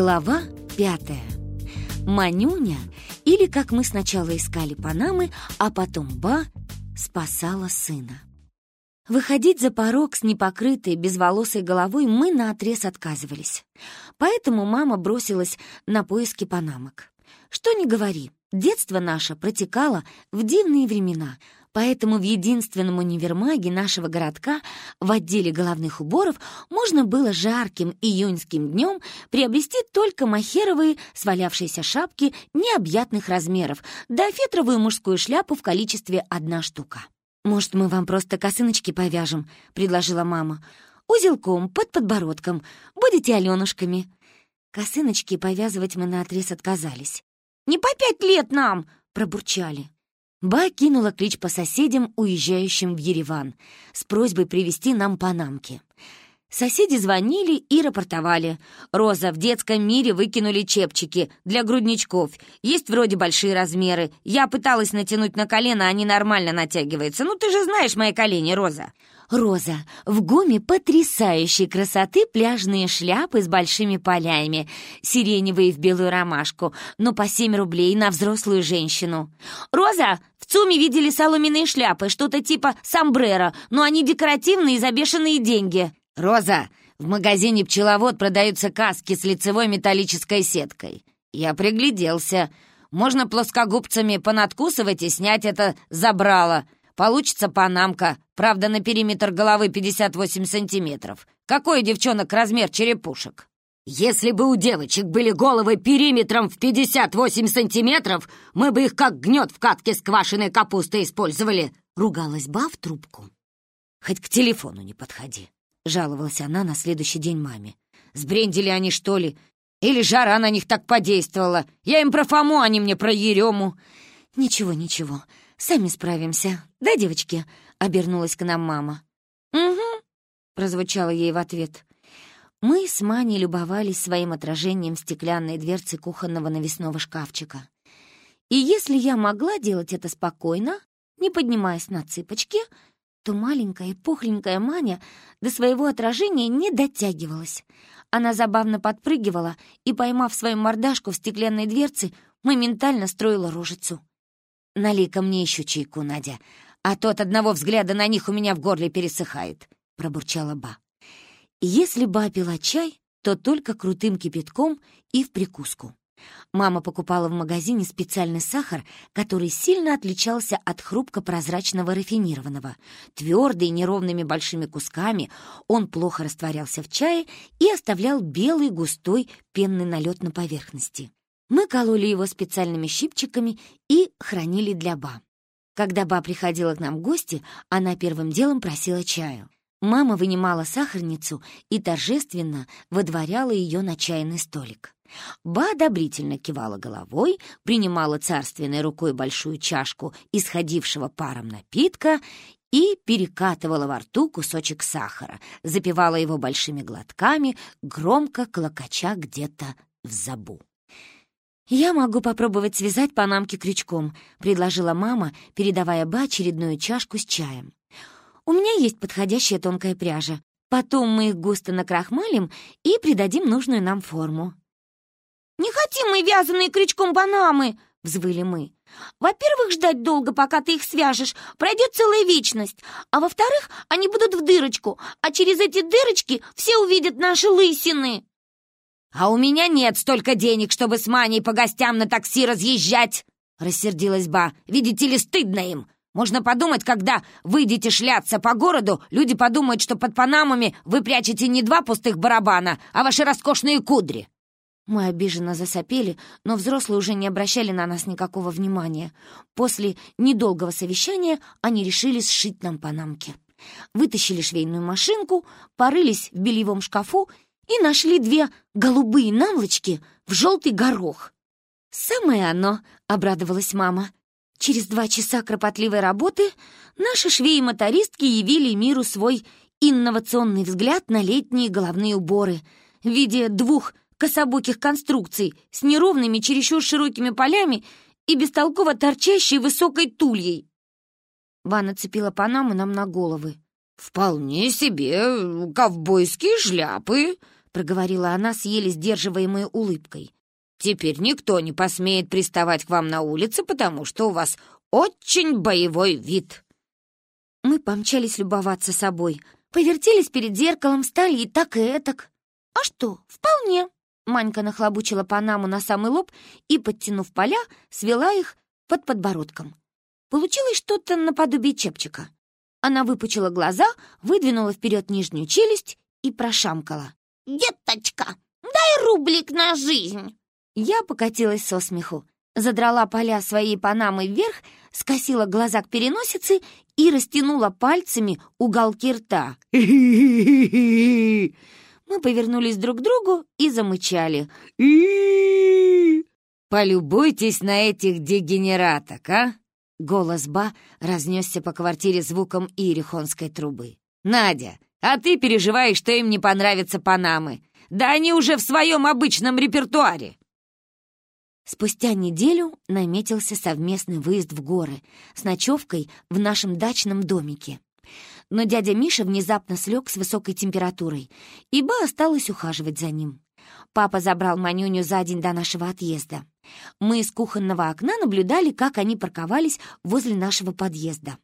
Глава пятая. Манюня, или, как мы сначала искали Панамы, а потом Ба, спасала сына. Выходить за порог с непокрытой, безволосой головой мы наотрез отказывались. Поэтому мама бросилась на поиски панамок. Что ни говори, детство наше протекало в дивные времена — поэтому в единственном универмаге нашего городка в отделе головных уборов можно было жарким июньским днем приобрести только махеровые свалявшиеся шапки необъятных размеров да фетровую мужскую шляпу в количестве одна штука. «Может, мы вам просто косыночки повяжем?» — предложила мама. «Узелком, под подбородком. Будете Алёнушками». Косыночки повязывать мы наотрез отказались. «Не по пять лет нам!» — пробурчали. Ба кинула клич по соседям, уезжающим в Ереван, с просьбой привезти нам панамки. Соседи звонили и рапортовали. «Роза, в детском мире выкинули чепчики для грудничков. Есть вроде большие размеры. Я пыталась натянуть на колено, они нормально натягиваются. Ну, ты же знаешь мои колени, Роза». Роза, в ГУМе потрясающей красоты пляжные шляпы с большими полями, сиреневые в белую ромашку, но по 7 рублей на взрослую женщину. Роза, в ЦУМе видели соломенные шляпы, что-то типа сомбреро, но они декоративные за бешеные деньги. Роза, в магазине «Пчеловод» продаются каски с лицевой металлической сеткой. Я пригляделся. Можно плоскогубцами понадкусывать и снять это забрало. Получится панамка, правда, на периметр головы 58 сантиметров. Какой, девчонок, размер черепушек? Если бы у девочек были головы периметром в 58 сантиметров, мы бы их как гнет в катке с квашеной капустой использовали, ругалась Ба в трубку. Хоть к телефону не подходи, жаловалась она на следующий день маме. Сбрендили они, что ли? Или жара на них так подействовала? Я им про Фому, они мне про Ерему. Ничего, ничего, сами справимся. Да, девочки?» — обернулась к нам мама. «Угу», — прозвучало ей в ответ. Мы с Маней любовались своим отражением в стеклянной дверце кухонного навесного шкафчика. И если я могла делать это спокойно, не поднимаясь на цыпочки, то маленькая пухленькая Маня до своего отражения не дотягивалась. Она забавно подпрыгивала и, поймав свою мордашку в стеклянной дверце, моментально строила рожицу. «Налей-ка мне еще чайку, Надя, а то от одного взгляда на них у меня в горле пересыхает», — пробурчала Ба. Если Ба пила чай, то только крутым кипятком и в прикуску. Мама покупала в магазине специальный сахар, который сильно отличался от хрупко-прозрачного рафинированного. Твердый, неровными большими кусками, он плохо растворялся в чае и оставлял белый густой пенный налет на поверхности. Мы кололи его специальными щипчиками и хранили для Ба. Когда Ба приходила к нам в гости, она первым делом просила чаю. Мама вынимала сахарницу и торжественно выдворяла ее на чайный столик. Ба одобрительно кивала головой, принимала царственной рукой большую чашку исходившего паром напитка и перекатывала во рту кусочек сахара, запивала его большими глотками, громко клокоча где-то в забу. «Я могу попробовать связать панамки крючком», — предложила мама, передавая Ба очередную чашку с чаем. «У меня есть подходящая тонкая пряжа. Потом мы их густо накрахмалим и придадим нужную нам форму». «Не хотим мы вязаные крючком панамы!» — взвыли мы. «Во-первых, ждать долго, пока ты их свяжешь, пройдет целая вечность. А во-вторых, они будут в дырочку, а через эти дырочки все увидят наши лысины». «А у меня нет столько денег, чтобы с Маней по гостям на такси разъезжать!» — рассердилась Ба. «Видите ли, стыдно им! Можно подумать, когда выйдете шляться по городу, люди подумают, что под панамами вы прячете не два пустых барабана, а ваши роскошные кудри!» Мы обиженно засопели, но взрослые уже не обращали на нас никакого внимания. После недолгого совещания они решили сшить нам панамки. Вытащили швейную машинку, порылись в бельевом шкафу и нашли две голубые наволочки в желтый горох. «Самое оно!» — обрадовалась мама. Через два часа кропотливой работы наши швеи-мотористки явили миру свой инновационный взгляд на летние головные уборы в виде двух кособоких конструкций с неровными, чересчур широкими полями и бестолково торчащей высокой тульей. Ванна цепила панаму нам на головы. «Вполне себе ковбойские шляпы», — проговорила она с еле сдерживаемой улыбкой. «Теперь никто не посмеет приставать к вам на улице, потому что у вас очень боевой вид». Мы помчались любоваться собой, повертелись перед зеркалом, стали и так, и этак. «А что, вполне!» Манька нахлобучила панаму на самый лоб и, подтянув поля, свела их под подбородком. Получилось что-то наподобие чепчика. Она выпучила глаза, выдвинула вперед нижнюю челюсть и прошамкала. «Деточка, дай рублик на жизнь!» Я покатилась со смеху, задрала поля своей панамы вверх, скосила глаза к переносице и растянула пальцами уголки рта. Мы повернулись друг к другу и замычали. «Полюбуйтесь на этих дегенераток, а!» Голос Ба разнесся по квартире звуком ирихонской трубы. «Надя, а ты переживаешь, что им не понравятся Панамы. Да они уже в своем обычном репертуаре!» Спустя неделю наметился совместный выезд в горы с ночевкой в нашем дачном домике. Но дядя Миша внезапно слег с высокой температурой, и Ба осталась ухаживать за ним. Папа забрал Манюню за день до нашего отъезда. Мы из кухонного окна наблюдали, как они парковались возле нашего подъезда.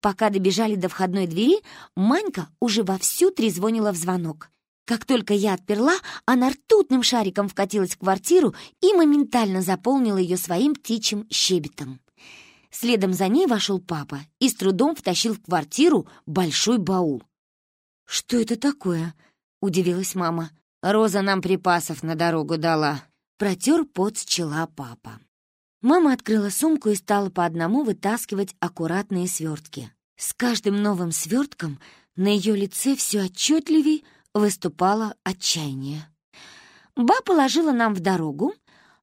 Пока добежали до входной двери, Манька уже вовсю трезвонила в звонок. Как только я отперла, она ртутным шариком вкатилась в квартиру и моментально заполнила ее своим птичьим щебетом. Следом за ней вошел папа и с трудом втащил в квартиру большой баул. «Что это такое?» — удивилась мама. «Роза нам припасов на дорогу дала», Протер пот с чела папа. Мама открыла сумку и стала по одному вытаскивать аккуратные свертки. С каждым новым свертком на ее лице все отчетливее выступало отчаяние. Ба положила нам в дорогу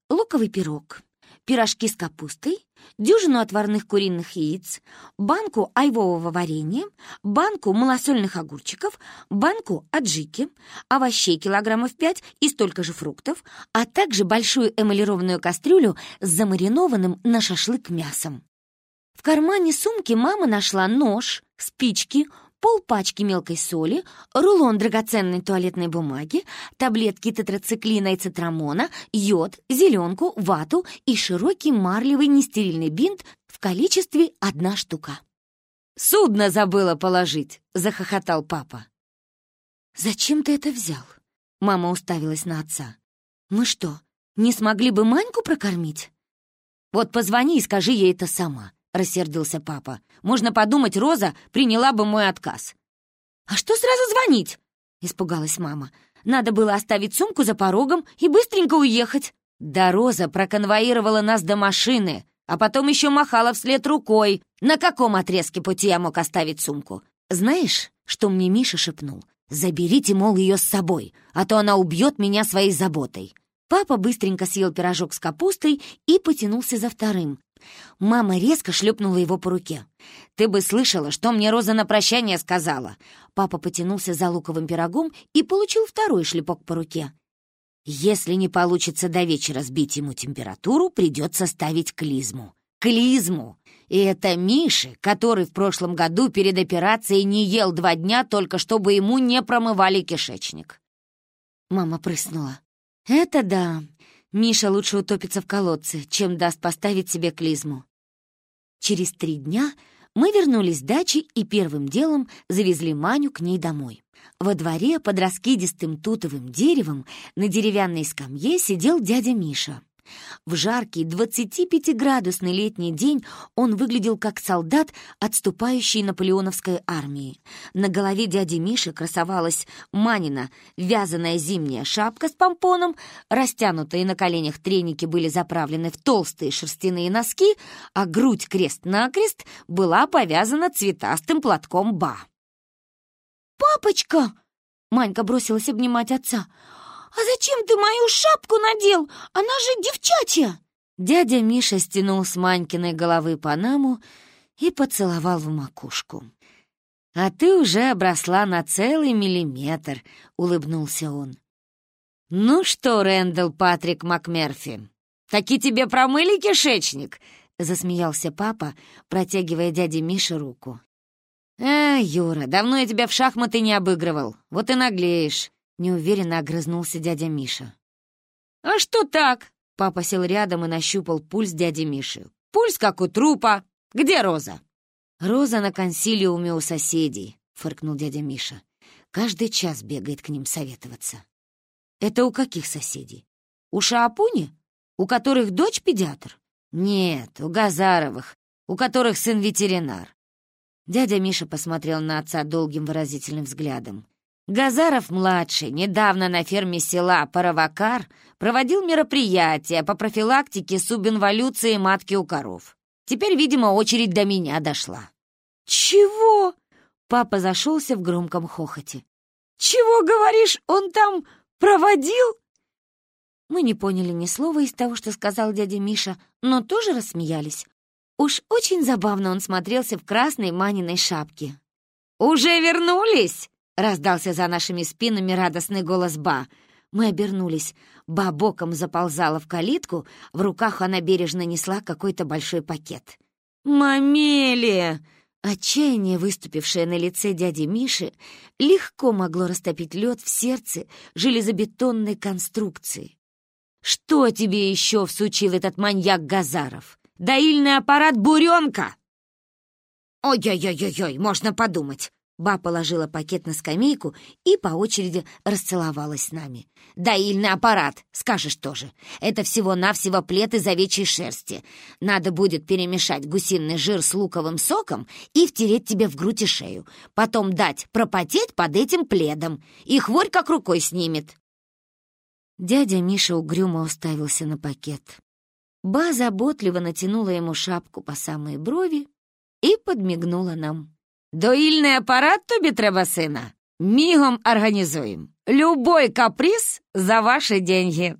луковый пирог, пирожки с капустой, дюжину отварных куриных яиц, банку айвового варенья, банку малосольных огурчиков, банку аджики, овощей килограммов пять и столько же фруктов, а также большую эмалированную кастрюлю с замаринованным на шашлык мясом. В кармане сумки мама нашла нож, спички, полпачки мелкой соли, рулон драгоценной туалетной бумаги, таблетки тетрациклина и цитрамона, йод, зеленку, вату и широкий марлевый нестерильный бинт в количестве одна штука. «Судно забыла положить!» — захохотал папа. «Зачем ты это взял?» — мама уставилась на отца. «Мы что, не смогли бы Маньку прокормить?» «Вот позвони и скажи ей это сама», — рассердился папа. Можно подумать, Роза приняла бы мой отказ. «А что сразу звонить?» — испугалась мама. «Надо было оставить сумку за порогом и быстренько уехать». Да Роза проконвоировала нас до машины, а потом еще махала вслед рукой. На каком отрезке пути я мог оставить сумку? Знаешь, что мне Миша шепнул? Заберите, мол, ее с собой, а то она убьет меня своей заботой. Папа быстренько съел пирожок с капустой и потянулся за вторым, Мама резко шлепнула его по руке. «Ты бы слышала, что мне Роза на прощание сказала!» Папа потянулся за луковым пирогом и получил второй шлепок по руке. «Если не получится до вечера сбить ему температуру, придется ставить клизму. Клизму! И это Миши, который в прошлом году перед операцией не ел два дня, только чтобы ему не промывали кишечник». Мама прыснула. «Это да. Миша лучше утопится в колодце, чем даст поставить себе клизму. Через три дня мы вернулись с дачи и первым делом завезли Маню к ней домой. Во дворе под раскидистым тутовым деревом на деревянной скамье сидел дядя Миша. В жаркий 25-градусный летний день он выглядел как солдат, отступающий наполеоновской армии. На голове дяди Миши красовалась манина, вязаная зимняя шапка с помпоном, растянутые на коленях треники были заправлены в толстые шерстяные носки, а грудь крест-накрест была повязана цветастым платком ба. «Папочка!» — Манька бросилась обнимать отца — «А зачем ты мою шапку надел? Она же девчачья!» Дядя Миша стянул с Манькиной головы панаму и поцеловал в макушку. «А ты уже обросла на целый миллиметр», — улыбнулся он. «Ну что, Рэндалл Патрик МакМерфи, таки тебе промыли кишечник?» — засмеялся папа, протягивая дяде Мише руку. «А, Юра, давно я тебя в шахматы не обыгрывал, вот и наглеешь. Неуверенно огрызнулся дядя Миша. «А что так?» Папа сел рядом и нащупал пульс дяди Миши. «Пульс, как у трупа. Где Роза?» «Роза на консилиуме у соседей», — фыркнул дядя Миша. «Каждый час бегает к ним советоваться». «Это у каких соседей? У Шаапуни? У которых дочь педиатр?» «Нет, у Газаровых, у которых сын ветеринар». Дядя Миша посмотрел на отца долгим выразительным взглядом. Газаров-младший недавно на ферме села Паровакар проводил мероприятие по профилактике субинволюции матки у коров. Теперь, видимо, очередь до меня дошла. «Чего?» — папа зашелся в громком хохоте. «Чего, говоришь, он там проводил?» Мы не поняли ни слова из того, что сказал дядя Миша, но тоже рассмеялись. Уж очень забавно он смотрелся в красной маниной шапке. «Уже вернулись?» — раздался за нашими спинами радостный голос Ба. Мы обернулись. Ба боком заползала в калитку, в руках она бережно несла какой-то большой пакет. «Мамели!» Отчаяние, выступившее на лице дяди Миши, легко могло растопить лед в сердце железобетонной конструкции. «Что тебе еще всучил этот маньяк Газаров? Доильный аппарат буренка?» «Ой-ой-ой-ой, можно подумать!» Ба положила пакет на скамейку и по очереди расцеловалась с нами. «Доильный аппарат, скажешь тоже. Это всего-навсего плед из овечьей шерсти. Надо будет перемешать гусиный жир с луковым соком и втереть тебе в грудь и шею. Потом дать пропотеть под этим пледом, и хворь как рукой снимет». Дядя Миша угрюмо уставился на пакет. Ба заботливо натянула ему шапку по самые брови и подмигнула нам. Доїльний апарат тобі треба, сина? Мігом організуємо. Любой каприз за ваші деньги.